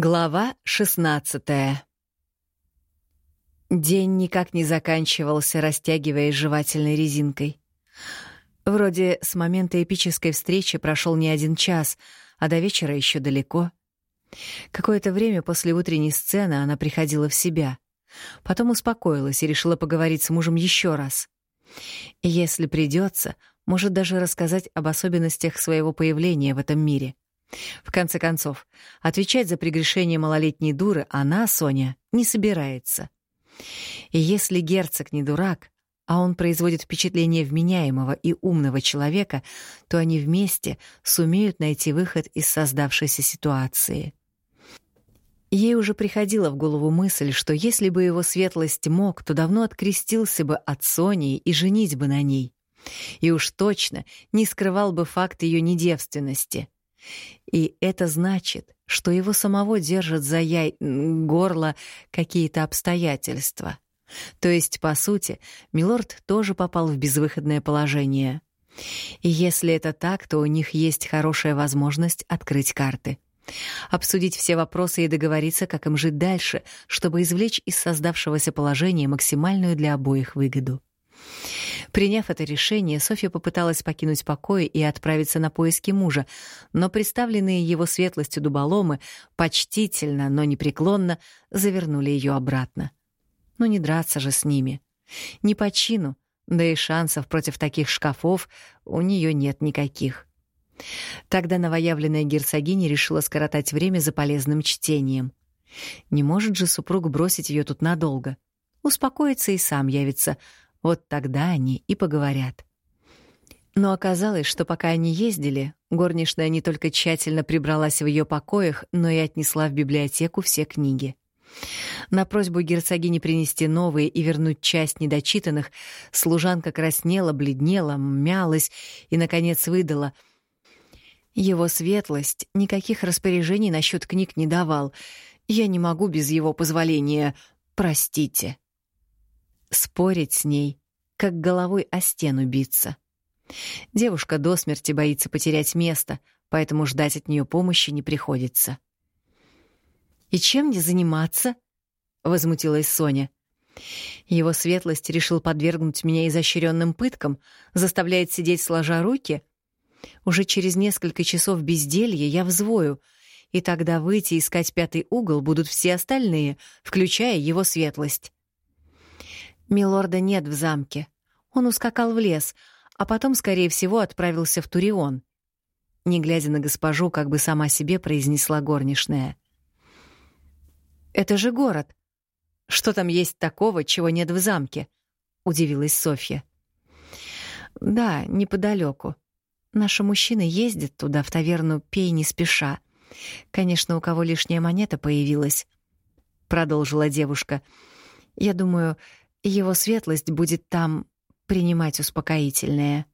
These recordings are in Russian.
Глава 16 День никак не заканчивался, растягиваясь жевательной резинкой. Вроде с момента эпической встречи прошел не один час, а до вечера еще далеко. Какое-то время после утренней сцены она приходила в себя. Потом успокоилась и решила поговорить с мужем еще раз. если придется, может даже рассказать об особенностях своего появления в этом мире — в конце концов, отвечать за прегрешение малолетней дуры она, Соня, не собирается. И если герцог не дурак, а он производит впечатление вменяемого и умного человека, то они вместе сумеют найти выход из создавшейся ситуации. Ей уже приходила в голову мысль, что если бы его светлость мог, то давно открестился бы от Сони и женить бы на ней. И уж точно не скрывал бы факт ее недевственности — и это значит, что его самого держат за яй... горло какие-то обстоятельства. То есть, по сути, Милорд тоже попал в безвыходное положение. И если это так, то у них есть хорошая возможность открыть карты. Обсудить все вопросы и договориться, как им жить дальше, чтобы извлечь из создавшегося положения максимальную для обоих выгоду. Приняв это решение, Софья попыталась покинуть покой и отправиться на поиски мужа, но представленные его светлостью дуболомы почтительно, но непреклонно завернули ее обратно. Ну не драться же с ними. Не по чину, да и шансов против таких шкафов у нее нет никаких. Тогда новоявленная герцогиня решила скоротать время за полезным чтением. Не может же супруг бросить ее тут надолго. Успокоится и сам явится — вот тогда они и поговорят. Но оказалось, что пока они ездили, горничная не только тщательно прибралась в ее покоях, но и отнесла в библиотеку все книги. На просьбу герцогини принести новые и вернуть часть недочитанных, служанка краснела, бледнела, мялась и, наконец, выдала. Его светлость никаких распоряжений насчет книг не давал. Я не могу без его позволения. Простите. Спорить с ней, как головой о стену биться. Девушка до смерти боится потерять место, поэтому ждать от нее помощи не приходится. «И чем мне заниматься?» — возмутилась Соня. «Его светлость решил подвергнуть меня изощренным пыткам, заставляет сидеть сложа руки. Уже через несколько часов безделья я взвою, и тогда выйти искать пятый угол будут все остальные, включая его светлость. Милорда нет в замке. Он ускакал в лес, а потом, скорее всего, отправился в Турион. Не глядя на госпожу, как бы сама себе произнесла горничная. «Это же город. Что там есть такого, чего нет в замке?» — удивилась Софья. «Да, неподалеку. Наши мужчины ездят туда, в таверну «Пей не спеша». Конечно, у кого лишняя монета появилась», — продолжила девушка. «Я думаю, его светлость будет там принимать успокоительное.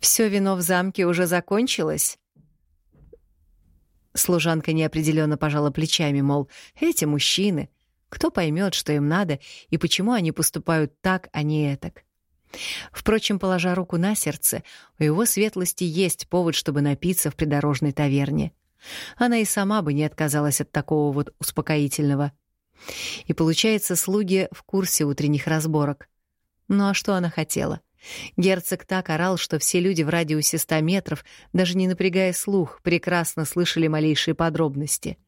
Все вино в замке уже закончилось? Служанка неопределенно пожала плечами, мол, эти мужчины, кто поймет, что им надо и почему они поступают так, а не этак. Впрочем, положа руку на сердце, у его светлости есть повод, чтобы напиться в придорожной таверне. Она и сама бы не отказалась от такого вот успокоительного — и получается, слуги в курсе утренних разборок. Ну а что она хотела? Герцог так орал, что все люди в радиусе ста метров, даже не напрягая слух, прекрасно слышали малейшие подробности.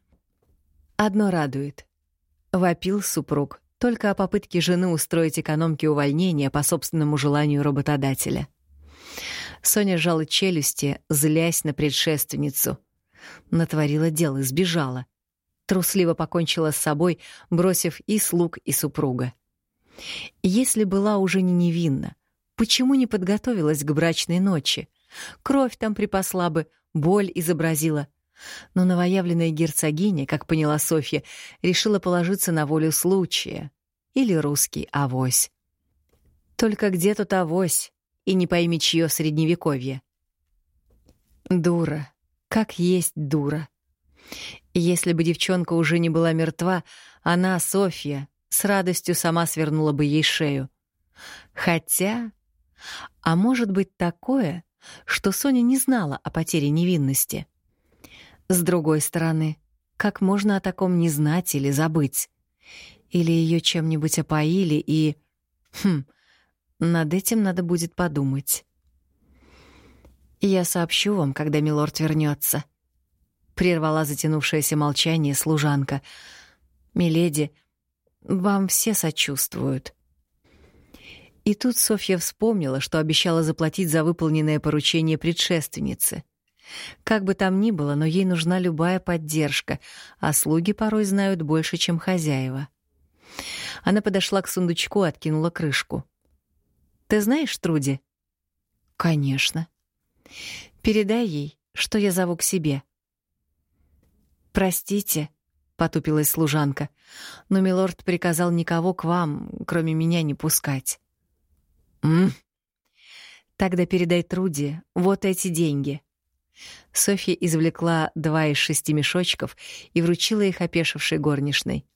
Одно радует. Вопил супруг только о попытке жены устроить экономке увольнения по собственному желанию работодателя. Соня сжала челюсти, злясь на предшественницу. Натворила дело, сбежала трусливо покончила с собой, бросив и слуг, и супруга. Если была уже не невинна, почему не подготовилась к брачной ночи? Кровь там припасла бы, боль изобразила. Но новоявленная герцогиня, как поняла Софья, решила положиться на волю случая. Или русский авось. Только где тут авось? И не пойми, чье средневековье. Дура. Как есть дура. Если бы девчонка уже не была мертва, она, Софья, с радостью сама свернула бы ей шею. Хотя... А может быть такое, что Соня не знала о потере невинности? С другой стороны, как можно о таком не знать или забыть? Или ее чем-нибудь опоили и... Хм, над этим надо будет подумать. «Я сообщу вам, когда милорд вернется. Прервала затянувшееся молчание служанка. «Миледи, вам все сочувствуют». И тут Софья вспомнила, что обещала заплатить за выполненное поручение предшественницы. Как бы там ни было, но ей нужна любая поддержка, а слуги порой знают больше, чем хозяева. Она подошла к сундучку, откинула крышку. «Ты знаешь Труди?» «Конечно». «Передай ей, что я зову к себе». «Простите», — потупилась служанка, «но милорд приказал никого к вам, кроме меня, не пускать». «М?» «Тогда передай Труди вот эти деньги». Софья извлекла два из шести мешочков и вручила их опешившей горничной.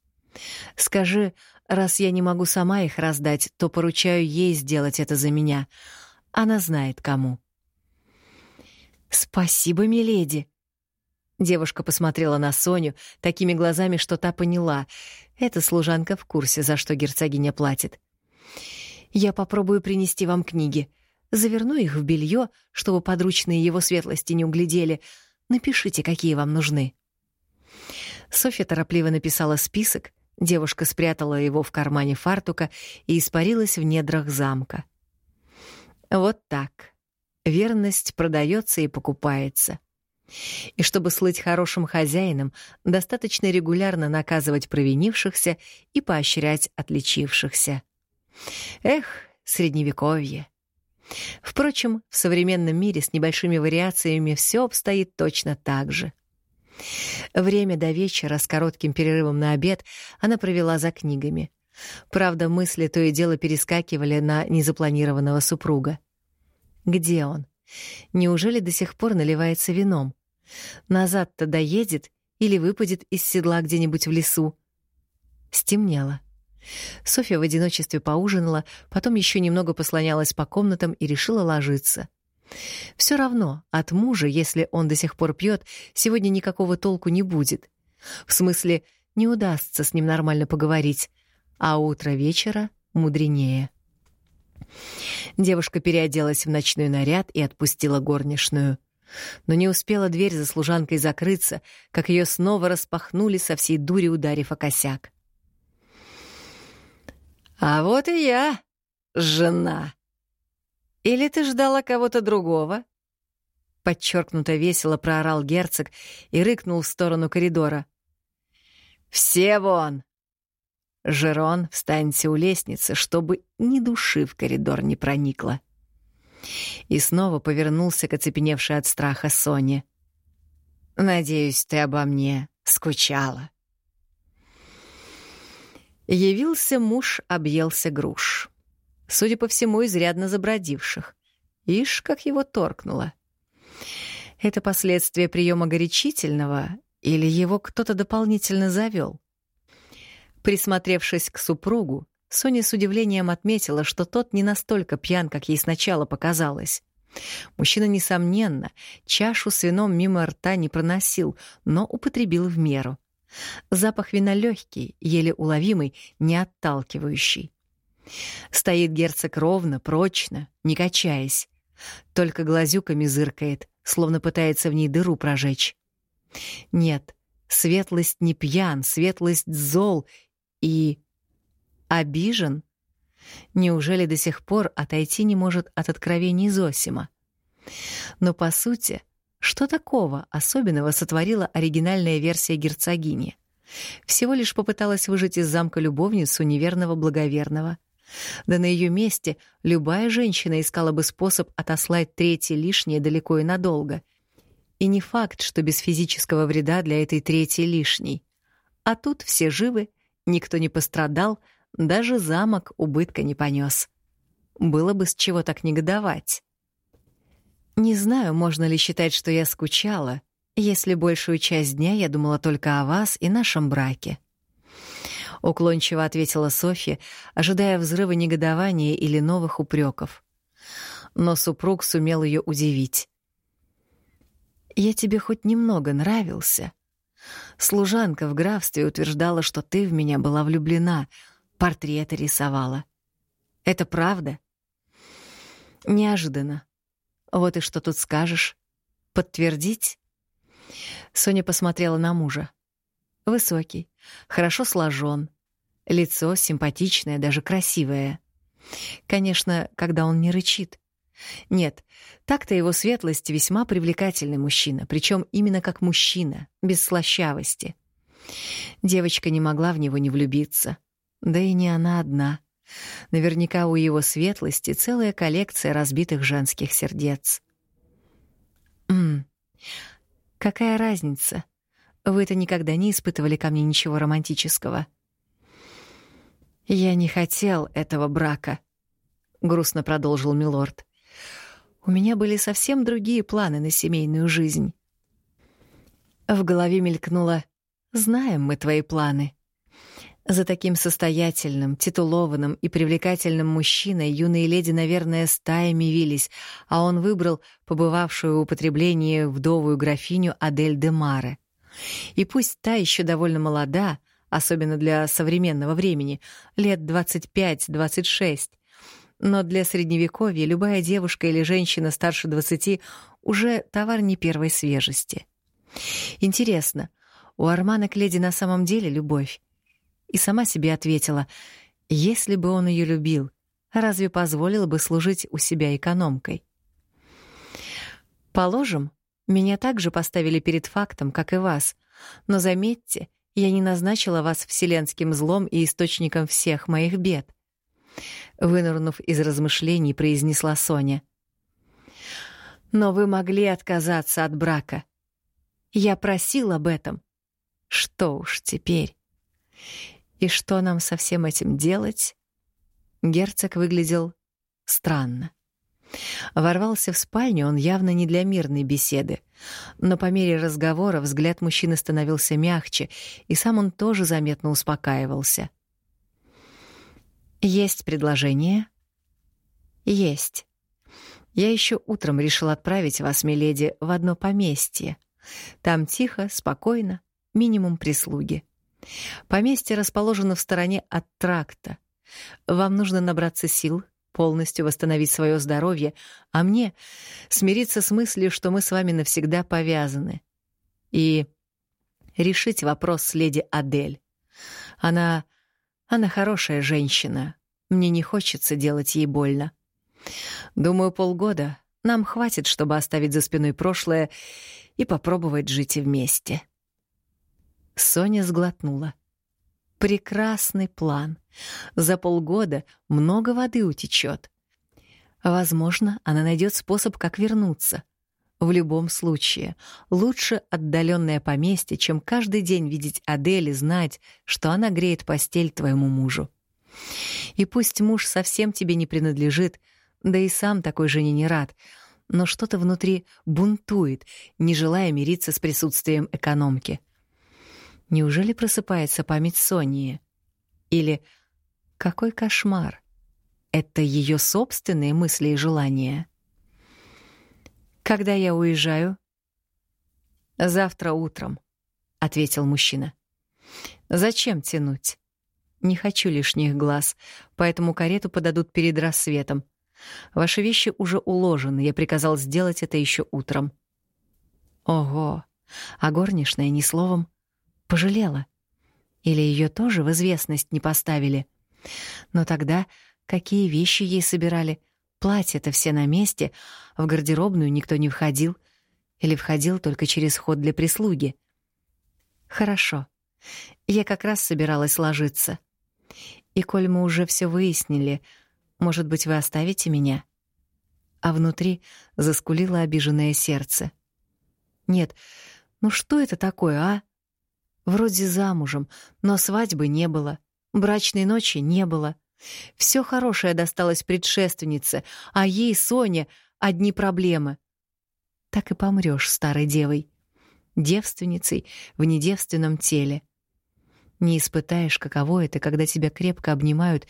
«Скажи, раз я не могу сама их раздать, то поручаю ей сделать это за меня. Она знает, кому». «Спасибо, миледи!» Девушка посмотрела на Соню такими глазами, что та поняла. Эта служанка в курсе, за что герцогиня платит. «Я попробую принести вам книги. Заверну их в белье, чтобы подручные его светлости не углядели. Напишите, какие вам нужны». Софья торопливо написала список, девушка спрятала его в кармане фартука и испарилась в недрах замка. Вот так. Верность продается и покупается. И чтобы слыть хорошим хозяином, достаточно регулярно наказывать провинившихся и поощрять отличившихся. Эх, средневековье. Впрочем, в современном мире с небольшими вариациями все обстоит точно так же. Время до вечера с коротким перерывом на обед она провела за книгами. Правда, мысли то и дело перескакивали на незапланированного супруга. Где он? Неужели до сих пор наливается вином? Назад-то доедет или выпадет из седла где-нибудь в лесу? Стемнело. Софья в одиночестве поужинала, потом еще немного послонялась по комнатам и решила ложиться. Все равно от мужа, если он до сих пор пьет, сегодня никакого толку не будет. В смысле, не удастся с ним нормально поговорить, а утро вечера мудренее. Девушка переоделась в ночной наряд и отпустила горничную. Но не успела дверь за служанкой закрыться, как ее снова распахнули со всей дури, ударив о косяк. «А вот и я, жена. Или ты ждала кого-то другого?» Подчеркнуто весело проорал герцог и рыкнул в сторону коридора. «Все вон! Жерон, встаньте у лестницы, чтобы ни души в коридор не проникло». И снова повернулся к оцепеневшей от страха Соне. «Надеюсь, ты обо мне скучала». Явился муж, объелся груш. Судя по всему, изрядно забродивших. Ишь, как его торкнуло. Это последствия приема горячительного или его кто-то дополнительно завел? Присмотревшись к супругу, Соня с удивлением отметила, что тот не настолько пьян, как ей сначала показалось. Мужчина, несомненно, чашу с вином мимо рта не проносил, но употребил в меру. Запах вина легкий, еле уловимый, не отталкивающий. Стоит герцог ровно, прочно, не качаясь. Только глазюками зыркает, словно пытается в ней дыру прожечь. Нет, светлость не пьян, светлость зол и... обижен. Неужели до сих пор отойти не может от откровений Зосима? Но, по сути, что такого особенного сотворила оригинальная версия герцогини? Всего лишь попыталась выжить из замка любовницу неверного благоверного. Да на ее месте любая женщина искала бы способ отослать третье лишнее далеко и надолго. И не факт, что без физического вреда для этой третьей лишней. А тут все живы, никто не пострадал, даже замок убытка не понес. Было бы с чего так негодовать. Не знаю, можно ли считать, что я скучала, если большую часть дня я думала только о вас и нашем браке. Уклончиво ответила Софья, ожидая взрыва негодования или новых упреков. Но супруг сумел ее удивить. Я тебе хоть немного нравился. Служанка в графстве утверждала, что ты в меня была влюблена, портреты рисовала. Это правда? Неожиданно. Вот и что тут скажешь? Подтвердить? Соня посмотрела на мужа. Высокий, хорошо сложен, лицо симпатичное, даже красивое. Конечно, когда он не рычит. Нет, так-то его светлость весьма привлекательный мужчина, причем именно как мужчина, без слащавости. Девочка не могла в него не влюбиться. Да и не она одна. Наверняка у его светлости целая коллекция разбитых женских сердец. М какая разница? Вы-то никогда не испытывали ко мне ничего романтического. Я не хотел этого брака, грустно продолжил милорд. У меня были совсем другие планы на семейную жизнь. В голове мелькнуло «Знаем мы твои планы». За таким состоятельным, титулованным и привлекательным мужчиной юные леди, наверное, стаями вились, а он выбрал побывавшую в употреблении вдовую графиню Адель де Маре. И пусть та еще довольно молода, особенно для современного времени, лет 25-26, но для средневековья любая девушка или женщина старше 20 уже товар не первой свежести. Интересно, у Армана к леди на самом деле любовь? И сама себе ответила, если бы он ее любил, разве позволил бы служить у себя экономкой? Положим, меня также поставили перед фактом, как и вас, но заметьте, я не назначила вас вселенским злом и источником всех моих бед. Вынырнув из размышлений, произнесла Соня. Но вы могли отказаться от брака. Я просил об этом. Что уж теперь? И что нам со всем этим делать? Герцог выглядел странно. Ворвался в спальню он явно не для мирной беседы, но по мере разговора взгляд мужчины становился мягче, и сам он тоже заметно успокаивался. Есть предложение? Есть. Я еще утром решил отправить вас, миледи, в одно поместье. Там тихо, спокойно, минимум прислуги. Поместье расположено в стороне от тракта. Вам нужно набраться сил, полностью восстановить свое здоровье, а мне смириться с мыслью, что мы с вами навсегда повязаны. И решить вопрос с леди Адель. Она она хорошая женщина. Мне не хочется делать ей больно. Думаю, полгода нам хватит, чтобы оставить за спиной прошлое и попробовать жить вместе. Соня сглотнула. Прекрасный план. За полгода много воды утечет. Возможно, она найдет способ, как вернуться — в любом случае, лучше отдаленное поместье, чем каждый день видеть Адель и знать, что она греет постель твоему мужу. И пусть муж совсем тебе не принадлежит, да и сам такой жене не рад, но что-то внутри бунтует, не желая мириться с присутствием экономки. Неужели просыпается память Сонии? Или какой кошмар? Это ее собственные мысли и желания? Когда я уезжаю? Завтра утром, ответил мужчина. Зачем тянуть? Не хочу лишних глаз, поэтому карету подадут перед рассветом. Ваши вещи уже уложены, я приказал сделать это еще утром. Ого, а горничная ни словом пожалела. Или ее тоже в известность не поставили. Но тогда какие вещи ей собирали — Платья-то все на месте, в гардеробную никто не входил. Или входил только через ход для прислуги. Хорошо. Я как раз собиралась ложиться. И коль мы уже все выяснили, может быть, вы оставите меня? А внутри заскулило обиженное сердце. Нет, ну что это такое, а? Вроде замужем, но свадьбы не было, брачной ночи не было. Все хорошее досталось предшественнице, а ей, Соне, одни проблемы. Так и помрёшь старой девой, девственницей в недевственном теле. Не испытаешь, каково это, когда тебя крепко обнимают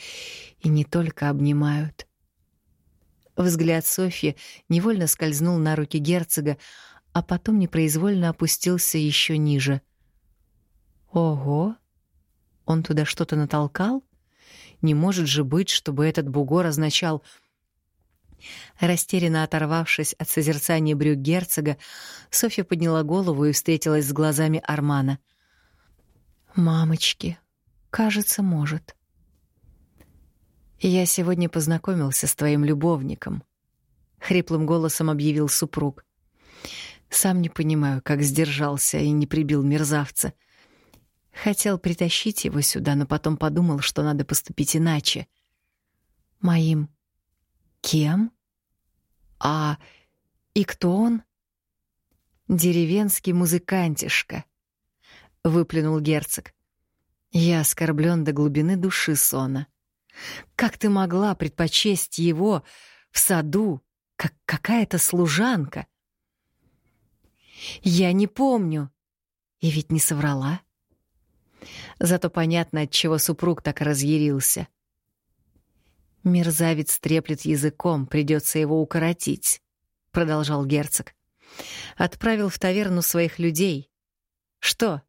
и не только обнимают. Взгляд Софьи невольно скользнул на руки герцога, а потом непроизвольно опустился еще ниже. Ого! Он туда что-то натолкал? Не может же быть, чтобы этот бугор означал... Растерянно оторвавшись от созерцания брюк герцога, Софья подняла голову и встретилась с глазами Армана. «Мамочки, кажется, может». «Я сегодня познакомился с твоим любовником», — хриплым голосом объявил супруг. «Сам не понимаю, как сдержался и не прибил мерзавца. Хотел притащить его сюда, но потом подумал, что надо поступить иначе. Моим кем? А и кто он? Деревенский музыкантишка, выплюнул герцог. Я оскорблен до глубины души Сона. Как ты могла предпочесть его в саду, как какая-то служанка? Я не помню. И ведь не соврала. Зато понятно, от чего супруг так разъярился. Мерзавец треплет языком, придется его укоротить, продолжал герцог. Отправил в таверну своих людей. Что?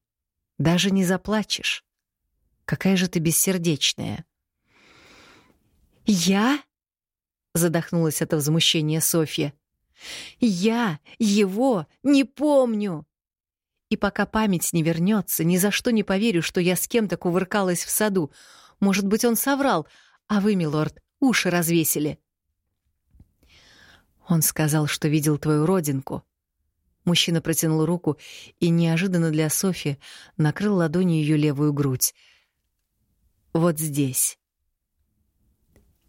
Даже не заплачешь. Какая же ты бессердечная. Я? задохнулась от возмущения Софья. Я его не помню. И пока память не вернется, ни за что не поверю, что я с кем-то кувыркалась в саду. Может быть, он соврал, а вы, милорд, уши развесили. Он сказал, что видел твою родинку. Мужчина протянул руку и неожиданно для Софи накрыл ладонью ее левую грудь. Вот здесь.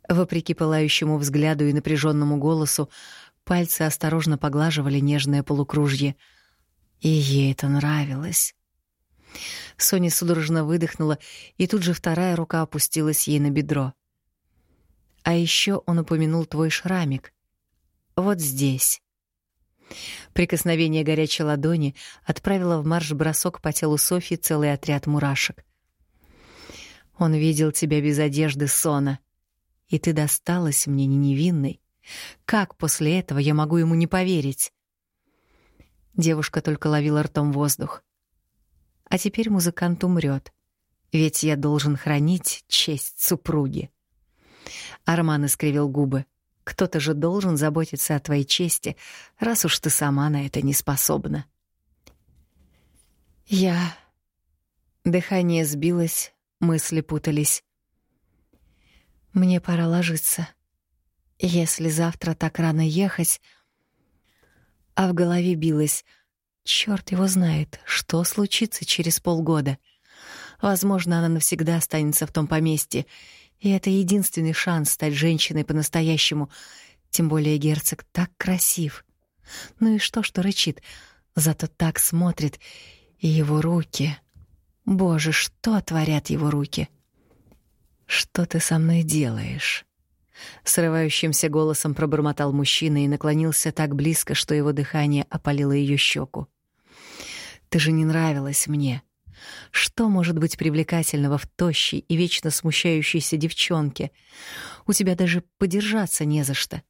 Вопреки пылающему взгляду и напряженному голосу, пальцы осторожно поглаживали нежное полукружье — и ей это нравилось. Соня судорожно выдохнула, и тут же вторая рука опустилась ей на бедро. А еще он упомянул твой шрамик. Вот здесь. Прикосновение горячей ладони отправило в марш-бросок по телу Софьи целый отряд мурашек. Он видел тебя без одежды, Сона, и ты досталась мне не невинной. Как после этого я могу ему не поверить? Девушка только ловила ртом воздух. А теперь музыкант умрет, ведь я должен хранить честь супруги. Арман искривил губы. Кто-то же должен заботиться о твоей чести, раз уж ты сама на это не способна. Я... Дыхание сбилось, мысли путались. Мне пора ложиться. Если завтра так рано ехать, а в голове билось Черт его знает, что случится через полгода. Возможно, она навсегда останется в том поместье, и это единственный шанс стать женщиной по-настоящему. Тем более герцог так красив. Ну и что, что рычит? Зато так смотрит. И его руки... Боже, что творят его руки? Что ты со мной делаешь? Срывающимся голосом пробормотал мужчина и наклонился так близко, что его дыхание опалило ее щеку. «Ты же не нравилась мне. Что может быть привлекательного в тощей и вечно смущающейся девчонке? У тебя даже подержаться не за что».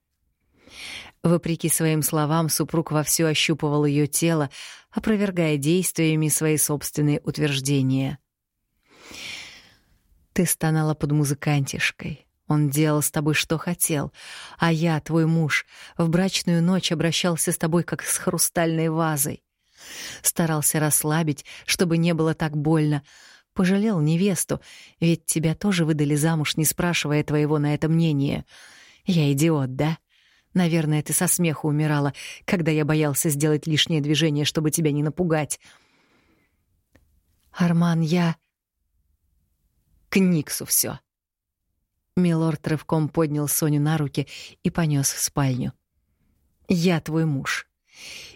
Вопреки своим словам, супруг вовсю ощупывал ее тело, опровергая действиями свои собственные утверждения. «Ты стонала под музыкантишкой, он делал с тобой что хотел, а я, твой муж, в брачную ночь обращался с тобой как с хрустальной вазой. Старался расслабить, чтобы не было так больно. Пожалел невесту, ведь тебя тоже выдали замуж, не спрашивая твоего на это мнения. Я идиот, да? Наверное, ты со смеху умирала, когда я боялся сделать лишнее движение, чтобы тебя не напугать. Арман, я... К Никсу все. Милорд рывком поднял Соню на руки и понес в спальню. «Я твой муж,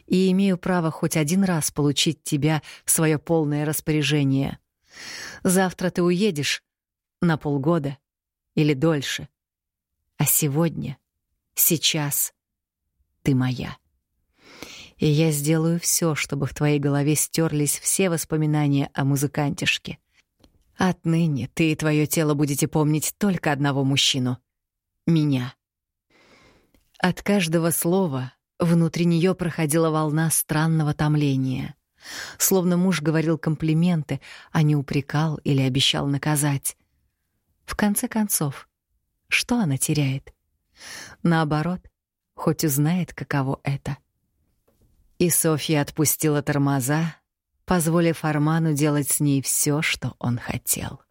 и имею право хоть один раз получить тебя в свое полное распоряжение. Завтра ты уедешь на полгода или дольше. А сегодня, сейчас ты моя. И я сделаю все, чтобы в твоей голове стерлись все воспоминания о музыкантишке — Отныне ты и твое тело будете помнить только одного мужчину — меня. От каждого слова Внутри нее проходила волна странного томления. Словно муж говорил комплименты, а не упрекал или обещал наказать. В конце концов, что она теряет? Наоборот, хоть узнает, каково это. И Софья отпустила тормоза, позволив Арману делать с ней все, что он хотел.